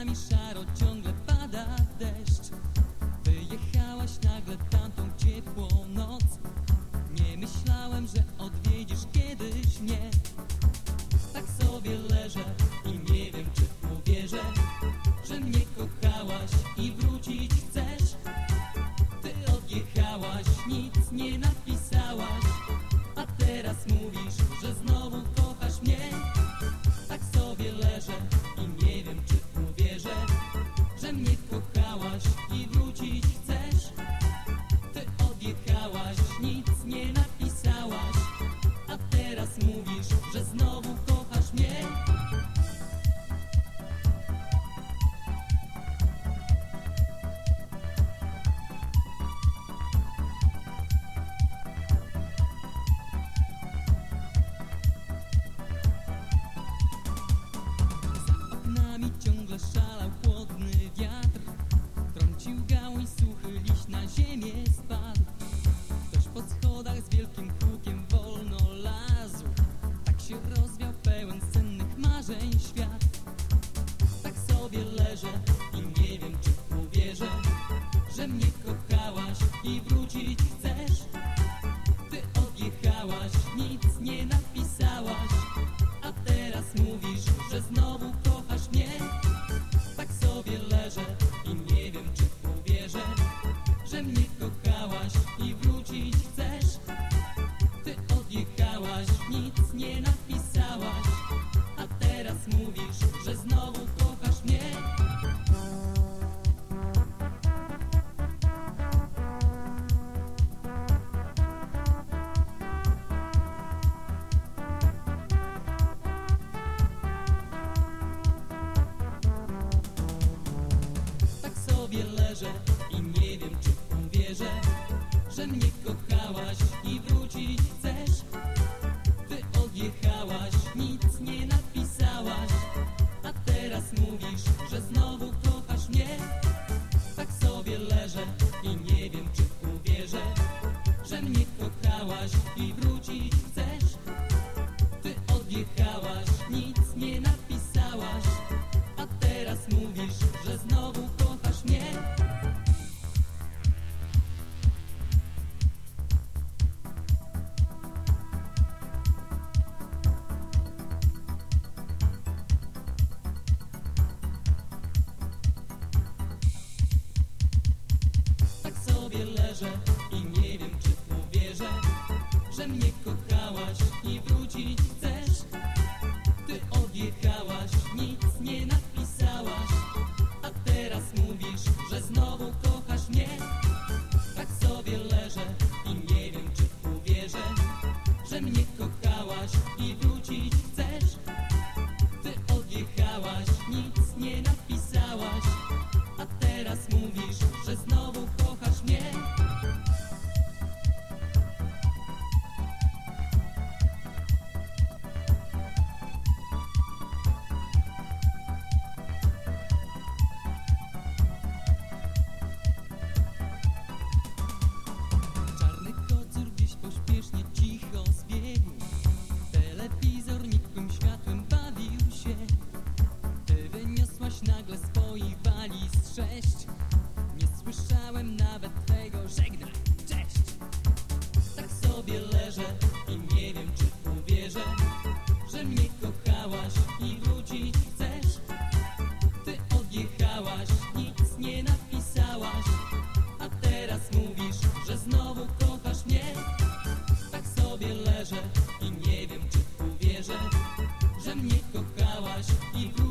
time you. wielkim odjechałaś i wrócić chcesz? Ty odjechałaś, nic nie napisałaś. A teraz mówisz, że znowu kochasz mnie? Tak sobie leżę. coragem e do